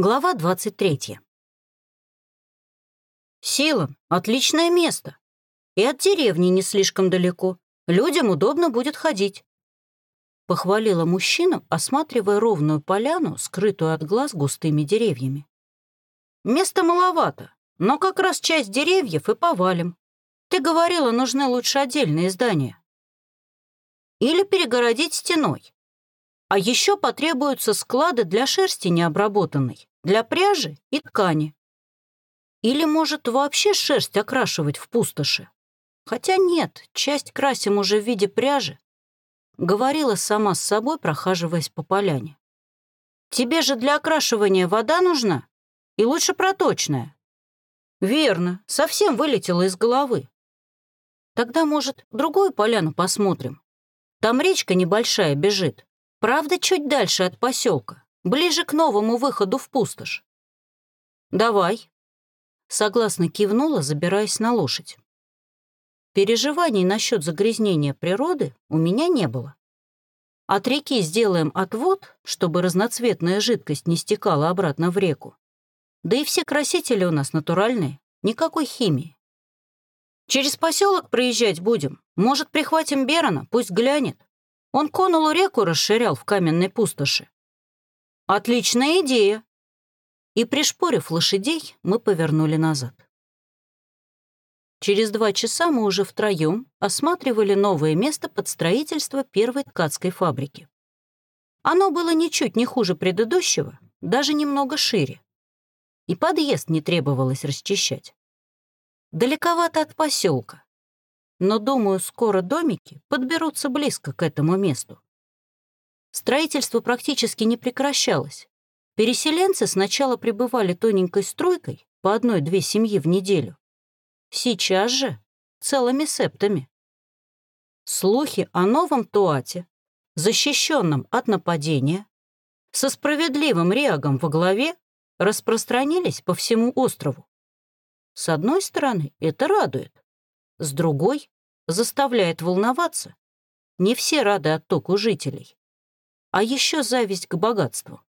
Глава 23. Силан — отличное место. И от деревни не слишком далеко. Людям удобно будет ходить. Похвалила мужчину, осматривая ровную поляну, скрытую от глаз густыми деревьями. Места маловато, но как раз часть деревьев и повалим. Ты говорила, нужны лучше отдельные здания. Или перегородить стеной. А еще потребуются склады для шерсти необработанной, для пряжи и ткани. Или, может, вообще шерсть окрашивать в пустоши? Хотя нет, часть красим уже в виде пряжи. Говорила сама с собой, прохаживаясь по поляне. Тебе же для окрашивания вода нужна? И лучше проточная. Верно, совсем вылетела из головы. Тогда, может, другую поляну посмотрим? Там речка небольшая бежит. Правда, чуть дальше от поселка, ближе к новому выходу в пустошь. «Давай», — согласно кивнула, забираясь на лошадь. Переживаний насчет загрязнения природы у меня не было. От реки сделаем отвод, чтобы разноцветная жидкость не стекала обратно в реку. Да и все красители у нас натуральные, никакой химии. Через поселок проезжать будем. Может, прихватим Берона, пусть глянет. Он Конулу реку расширял в каменной пустоши. Отличная идея. И, пришпорив лошадей, мы повернули назад. Через два часа мы уже втроем осматривали новое место под строительство первой ткацкой фабрики. Оно было ничуть не хуже предыдущего, даже немного шире. И подъезд не требовалось расчищать. Далековато от поселка, но, думаю, скоро домики подберутся близко к этому месту. Строительство практически не прекращалось. Переселенцы сначала пребывали тоненькой струйкой по одной-две семьи в неделю. Сейчас же целыми септами. Слухи о новом Туате, защищенном от нападения, со справедливым Риагом во главе, распространились по всему острову. С одной стороны, это радует. С другой — заставляет волноваться. Не все рады оттоку жителей. А еще зависть к богатству.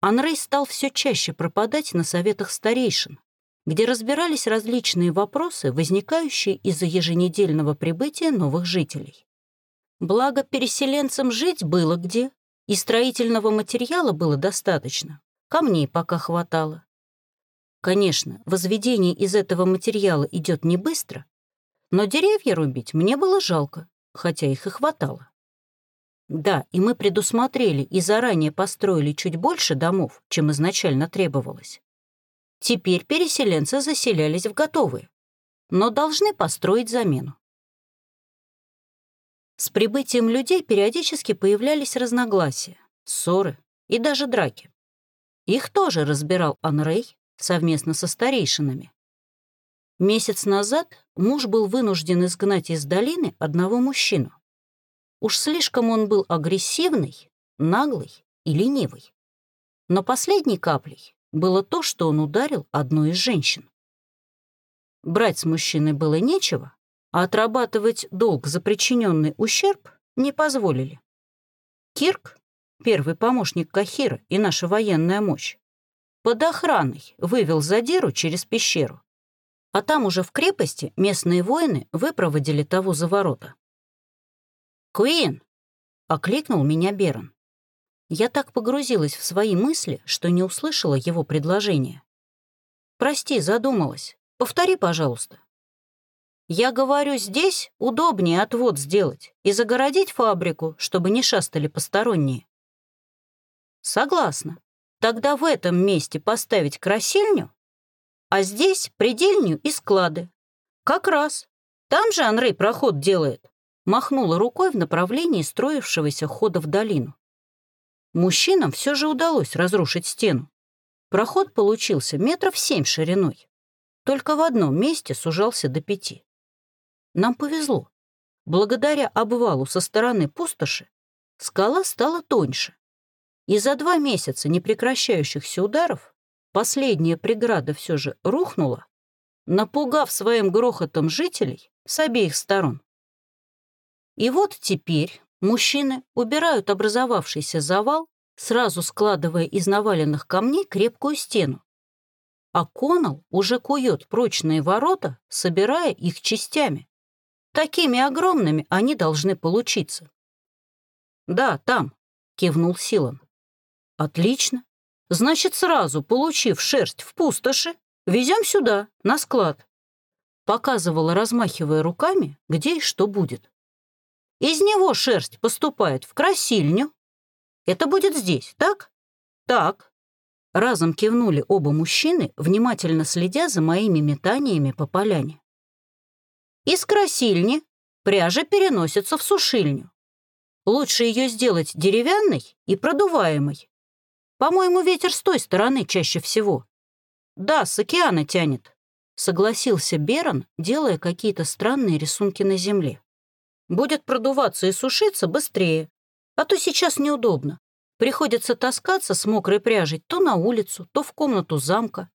Анрей стал все чаще пропадать на советах старейшин, где разбирались различные вопросы, возникающие из-за еженедельного прибытия новых жителей. Благо, переселенцам жить было где, и строительного материала было достаточно, камней пока хватало. Конечно, возведение из этого материала идет не быстро, но деревья рубить мне было жалко, хотя их и хватало. Да, и мы предусмотрели и заранее построили чуть больше домов, чем изначально требовалось. Теперь переселенцы заселялись в готовые, но должны построить замену. С прибытием людей периодически появлялись разногласия, ссоры и даже драки. Их тоже разбирал Анрей совместно со старейшинами. Месяц назад муж был вынужден изгнать из долины одного мужчину. Уж слишком он был агрессивный, наглый и ленивый. Но последней каплей было то, что он ударил одну из женщин. Брать с мужчины было нечего, а отрабатывать долг за причиненный ущерб не позволили. Кирк, первый помощник Кахира и наша военная мощь, под охраной вывел задиру через пещеру. А там уже в крепости местные воины выпроводили того за ворота. «Куин!» — окликнул меня Берон. Я так погрузилась в свои мысли, что не услышала его предложение. «Прости, задумалась. Повтори, пожалуйста». «Я говорю, здесь удобнее отвод сделать и загородить фабрику, чтобы не шастали посторонние». «Согласна. Тогда в этом месте поставить красильню, а здесь предельню и склады. Как раз. Там же Анрей проход делает. Махнула рукой в направлении строившегося хода в долину. Мужчинам все же удалось разрушить стену. Проход получился метров семь шириной. Только в одном месте сужался до пяти. Нам повезло. Благодаря обвалу со стороны пустоши скала стала тоньше, и за два месяца непрекращающихся ударов последняя преграда все же рухнула, напугав своим грохотом жителей с обеих сторон. И вот теперь мужчины убирают образовавшийся завал, сразу складывая из наваленных камней крепкую стену. А Конал уже кует прочные ворота, собирая их частями. Такими огромными они должны получиться. «Да, там», — кивнул Силан. «Отлично. Значит, сразу, получив шерсть в пустоши, везем сюда, на склад». Показывала, размахивая руками, где и что будет. Из него шерсть поступает в красильню. Это будет здесь, так? Так. Разом кивнули оба мужчины, внимательно следя за моими метаниями по поляне. Из красильни пряжа переносится в сушильню. Лучше ее сделать деревянной и продуваемой. По-моему, ветер с той стороны чаще всего. Да, с океана тянет, согласился Берон, делая какие-то странные рисунки на земле. Будет продуваться и сушиться быстрее, а то сейчас неудобно. Приходится таскаться с мокрой пряжей то на улицу, то в комнату замка.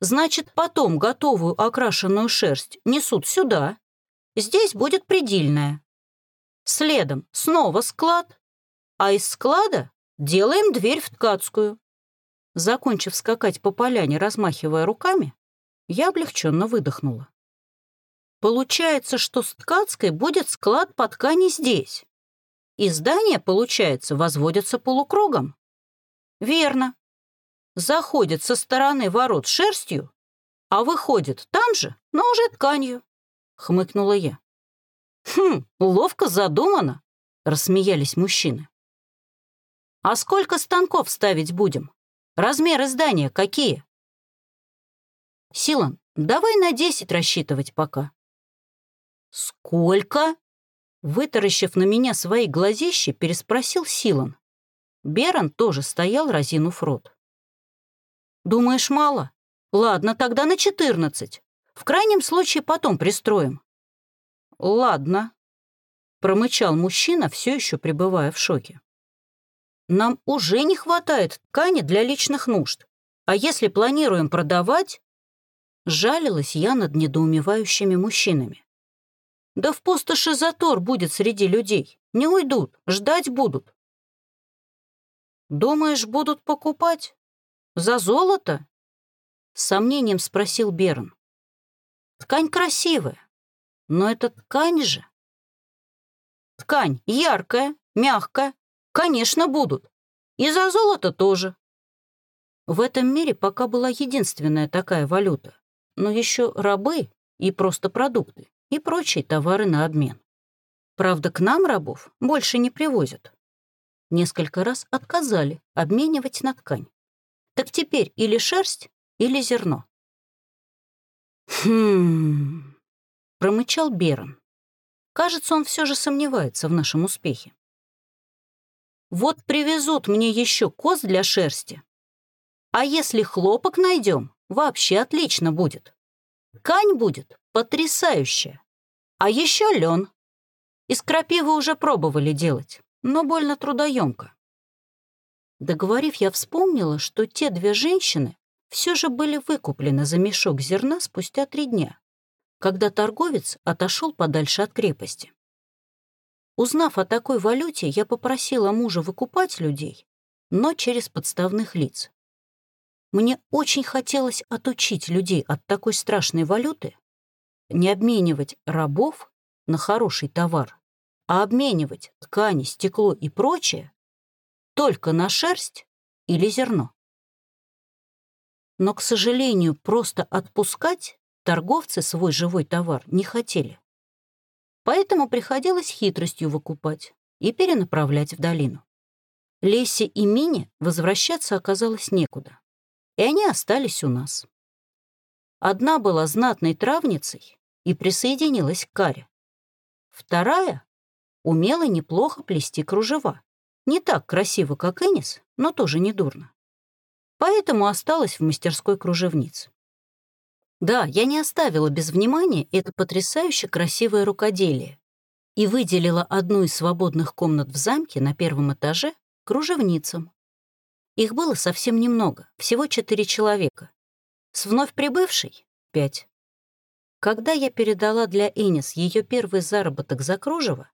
Значит, потом готовую окрашенную шерсть несут сюда. Здесь будет предельная. Следом снова склад, а из склада делаем дверь в ткацкую. Закончив скакать по поляне, размахивая руками, я облегченно выдохнула. Получается, что с ткацкой будет склад по ткани здесь. И здание, получается, возводится полукругом. Верно. Заходит со стороны ворот шерстью, а выходит там же, но уже тканью, хмыкнула я. Хм, ловко задумано, рассмеялись мужчины. А сколько станков ставить будем? Размеры здания какие? Силан, давай на десять рассчитывать пока. «Сколько?» Вытаращив на меня свои глазищи, переспросил Силан. Берон тоже стоял, разинув рот. «Думаешь, мало? Ладно, тогда на четырнадцать. В крайнем случае потом пристроим». «Ладно», — промычал мужчина, все еще пребывая в шоке. «Нам уже не хватает ткани для личных нужд. А если планируем продавать...» Жалилась я над недоумевающими мужчинами. Да в пустоши затор будет среди людей. Не уйдут, ждать будут. Думаешь, будут покупать? За золото? С сомнением спросил Берн. Ткань красивая, но это ткань же. Ткань яркая, мягкая, конечно, будут. И за золото тоже. В этом мире пока была единственная такая валюта, но еще рабы и просто продукты и прочие товары на обмен. Правда, к нам рабов больше не привозят. Несколько раз отказали обменивать на ткань. Так теперь или шерсть, или зерно. «Хм...» — промычал Берон. Кажется, он все же сомневается в нашем успехе. «Вот привезут мне еще коз для шерсти. А если хлопок найдем, вообще отлично будет. Ткань будет потрясающая. А еще лен. Из крапивы уже пробовали делать, но больно трудоемко. Договорив, я вспомнила, что те две женщины все же были выкуплены за мешок зерна спустя три дня, когда торговец отошел подальше от крепости. Узнав о такой валюте, я попросила мужа выкупать людей, но через подставных лиц. Мне очень хотелось отучить людей от такой страшной валюты, не обменивать рабов на хороший товар, а обменивать ткани, стекло и прочее только на шерсть или зерно. Но, к сожалению, просто отпускать торговцы свой живой товар не хотели. Поэтому приходилось хитростью выкупать и перенаправлять в долину. Лесе и Мине возвращаться оказалось некуда и они остались у нас. Одна была знатной травницей и присоединилась к Каре. Вторая умела неплохо плести кружева. Не так красиво, как Энис, но тоже не дурно. Поэтому осталась в мастерской кружевниц. Да, я не оставила без внимания это потрясающе красивое рукоделие и выделила одну из свободных комнат в замке на первом этаже кружевницам, их было совсем немного, всего четыре человека. С вновь прибывшей — пять. Когда я передала для Энис ее первый заработок за кружево,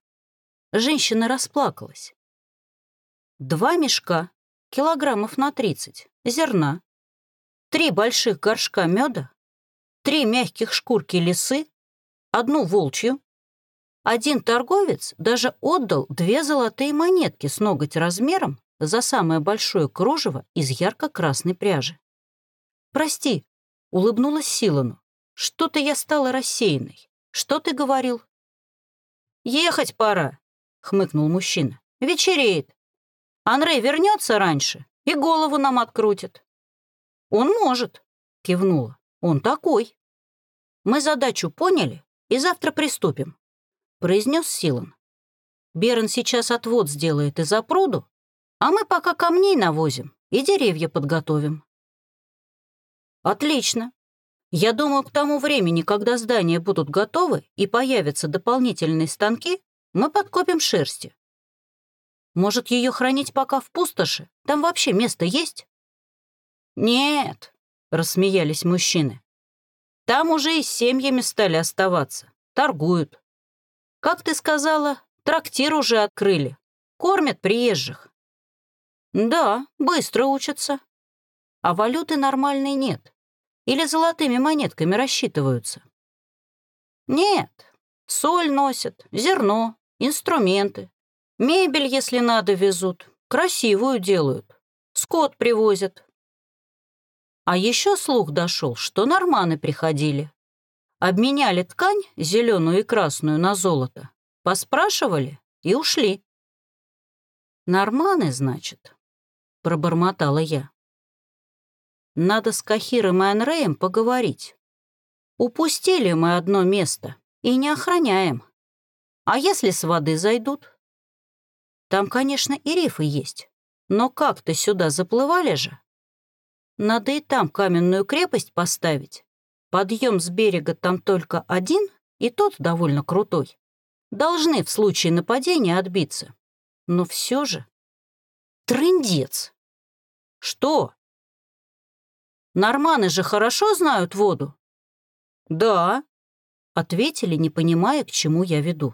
женщина расплакалась. Два мешка килограммов на 30, зерна, три больших горшка меда, три мягких шкурки лисы, одну волчью. Один торговец даже отдал две золотые монетки с ноготь размером за самое большое кружево из ярко-красной пряжи. «Прости», — улыбнулась Силану, — «что-то я стала рассеянной. Что ты говорил?» «Ехать пора», — хмыкнул мужчина. «Вечереет. Андрей вернется раньше и голову нам открутит». «Он может», — кивнула. «Он такой». «Мы задачу поняли и завтра приступим», — произнес Силан. «Берн сейчас отвод сделает и запруду, а мы пока камней навозим и деревья подготовим». «Отлично. Я думаю, к тому времени, когда здания будут готовы и появятся дополнительные станки, мы подкопим шерсти. Может, ее хранить пока в пустоши? Там вообще место есть?» «Нет», — рассмеялись мужчины. «Там уже и семьями стали оставаться. Торгуют. Как ты сказала, трактир уже открыли. Кормят приезжих. Да, быстро учатся. А валюты нормальной нет. Или золотыми монетками рассчитываются? Нет, соль носят, зерно, инструменты. Мебель, если надо, везут. Красивую делают. Скот привозят. А еще слух дошел, что норманы приходили. Обменяли ткань, зеленую и красную, на золото. Поспрашивали и ушли. Норманы, значит пробормотала я. Надо с Кахиром и Анреем поговорить. Упустили мы одно место и не охраняем. А если с воды зайдут? Там, конечно, и рифы есть, но как-то сюда заплывали же. Надо и там каменную крепость поставить. Подъем с берега там только один, и тот довольно крутой. Должны в случае нападения отбиться. Но все же... Трындец! «Что?» «Норманы же хорошо знают воду?» «Да», — ответили, не понимая, к чему я веду.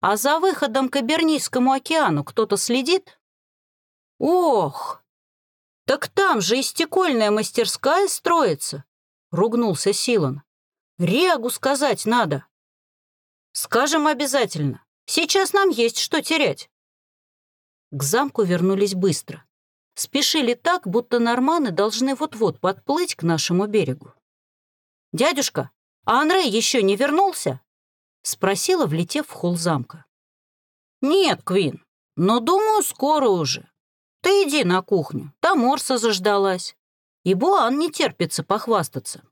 «А за выходом к Ибернийскому океану кто-то следит?» «Ох! Так там же и стекольная мастерская строится!» — ругнулся Силан. «Регу сказать надо!» «Скажем обязательно. Сейчас нам есть что терять». К замку вернулись быстро спешили так, будто норманы должны вот-вот подплыть к нашему берегу. «Дядюшка, а Андрей еще не вернулся?» — спросила, влетев в холл замка. «Нет, Квин, но, думаю, скоро уже. Ты иди на кухню, там Орса заждалась, и Буан не терпится похвастаться».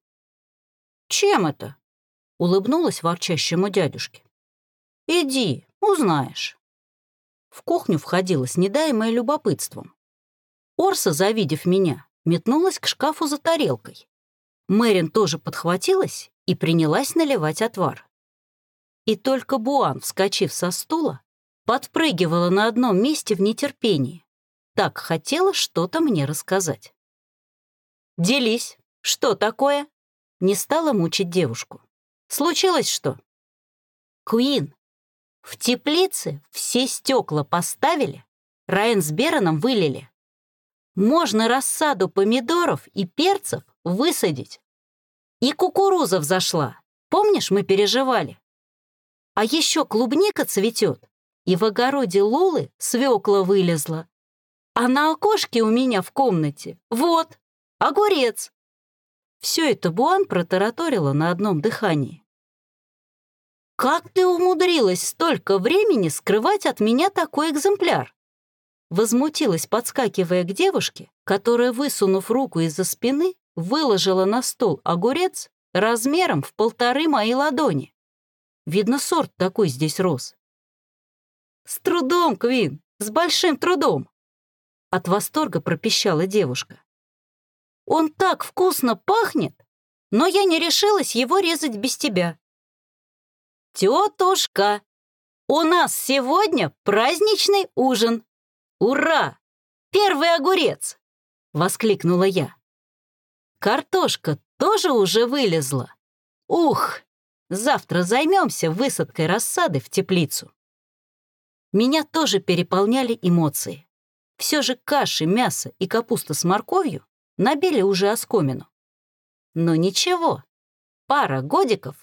«Чем это?» — улыбнулась ворчащему дядюшке. «Иди, узнаешь». В кухню входила с недаемое любопытством. Орса, завидев меня, метнулась к шкафу за тарелкой. Мэрин тоже подхватилась и принялась наливать отвар. И только Буан, вскочив со стула, подпрыгивала на одном месте в нетерпении. Так хотела что-то мне рассказать. «Делись, что такое?» Не стала мучить девушку. «Случилось что?» «Куин, в теплице все стекла поставили, Райан с Бероном вылили, можно рассаду помидоров и перцев высадить. И кукуруза взошла. Помнишь, мы переживали? А еще клубника цветет, и в огороде Лулы свекла вылезла. А на окошке у меня в комнате вот, огурец. Все это Буан протараторила на одном дыхании. «Как ты умудрилась столько времени скрывать от меня такой экземпляр?» Возмутилась, подскакивая к девушке, которая, высунув руку из-за спины, выложила на стол огурец размером в полторы моей ладони. Видно, сорт такой здесь рос. «С трудом, Квин, с большим трудом!» От восторга пропищала девушка. «Он так вкусно пахнет, но я не решилась его резать без тебя». «Тетушка, у нас сегодня праздничный ужин!» «Ура! Первый огурец!» — воскликнула я. «Картошка тоже уже вылезла. Ух, завтра займемся высадкой рассады в теплицу». Меня тоже переполняли эмоции. Все же каши, мясо и капуста с морковью набили уже оскомину. Но ничего, пара годиков,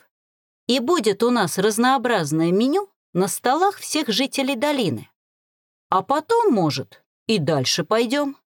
и будет у нас разнообразное меню на столах всех жителей долины. А потом, может, и дальше пойдем.